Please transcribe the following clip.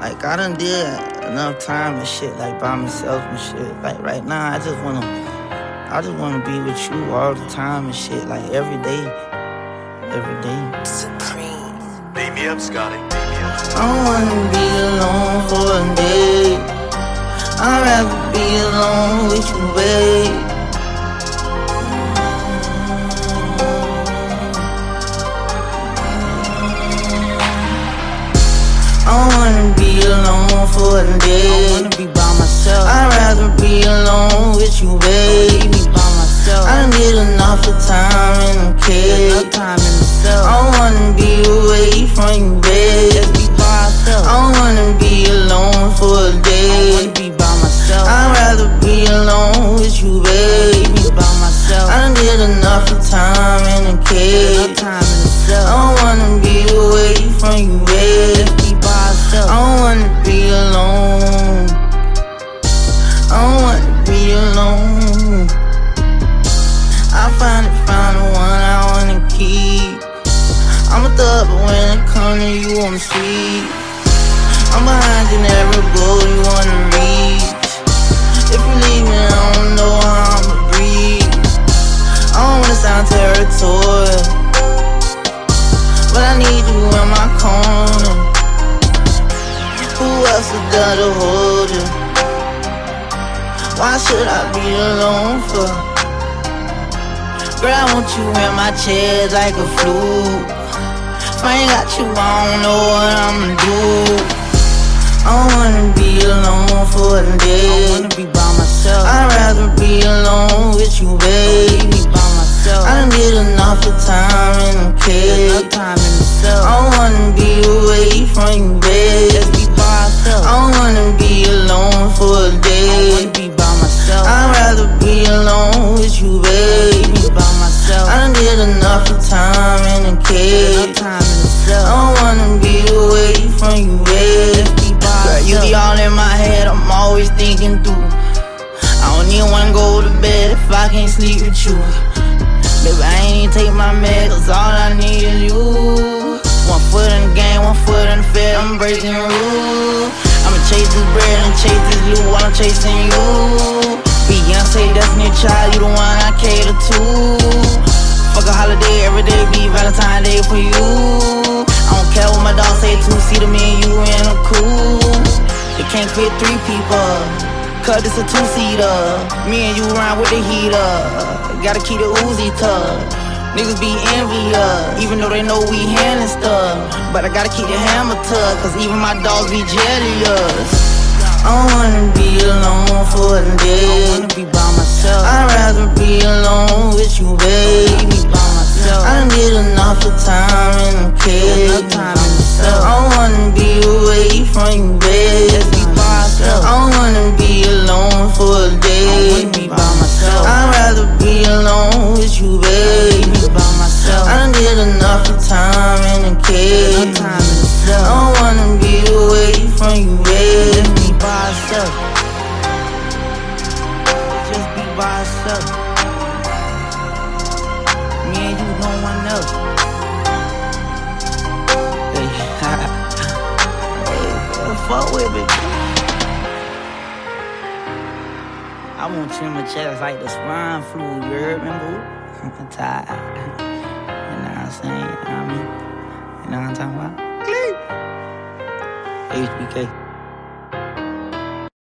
Like I done did enough time and shit, like by myself and shit. Like right now, I just wanna, I just wanna be with you all the time and shit, like every day, every day. Supreme. Beat me up, Scotty. Beat me up. I don't wanna be alone for a day. I'd rather be alone with you, babe. For a day. I wanna be by myself. I'd rather be alone with you, baby. By myself. I did enough of time in the cage. Enough time in the cell. I don't wanna be away from you, babe. Just be by myself. I don't wanna be alone for a I wanna be by myself. I'd rather be alone with you, baby. Be by myself. I did enough of time in the Enough I finally found the one I wanna keep. I'm a thug, but when it comes to you, I'm sweet. I'm behind you, never go you wanna reach. If you leave me, I don't know how I'ma breathe. I don't wanna sound territorial, but I need you in my corner. Who else is there to hold you? Why should I be alone for? Girl, I want you in my chest like a flute. If I ain't got you, I don't know what I'ma do. I enough of time in the cage. time in the I don't wanna be away from you, babe. Girl, you be all in my head, I'm always thinking through. I don't even wanna go to bed if I can't sleep with you. Baby, I ain't even take my meds, cause all I need is you. One foot in the game, one foot in the field, I'm breaking rules. I'ma chase this bread and chase this loot while I'm chasing you. Beyonce, Destiny Child, you the one I cater to. Valentine's Day for you. I don't care what my dog say, two seater, me and you in a cool. It can't fit three people, cause it's a two seater. Me and you ride with the heater, gotta keep the Uzi tucked. Niggas be envious, even though they know we handling stuff. But I gotta keep the hammer tucked, cause even my dogs be jealous. I don't wanna be alone for a I day. wanna be by myself. I'd rather be alone with you, baby. Time in the cage. Enough time in the I don't wanna be away from you, baby. Just be by myself. I don't wanna be alone for a day. wanna by myself. I'd rather be alone with you, baby. Be by myself. I done did enough of time in the cage. Enough time in the I don't wanna be away from you. Just be by myself. Just be by myself. Me and you, no one else. Fuck with me. I want you in my chest like the swine flu, you heard me, boo? I'm tired. You know what I'm saying? You know what I mean? You know what I'm talking about? HBK.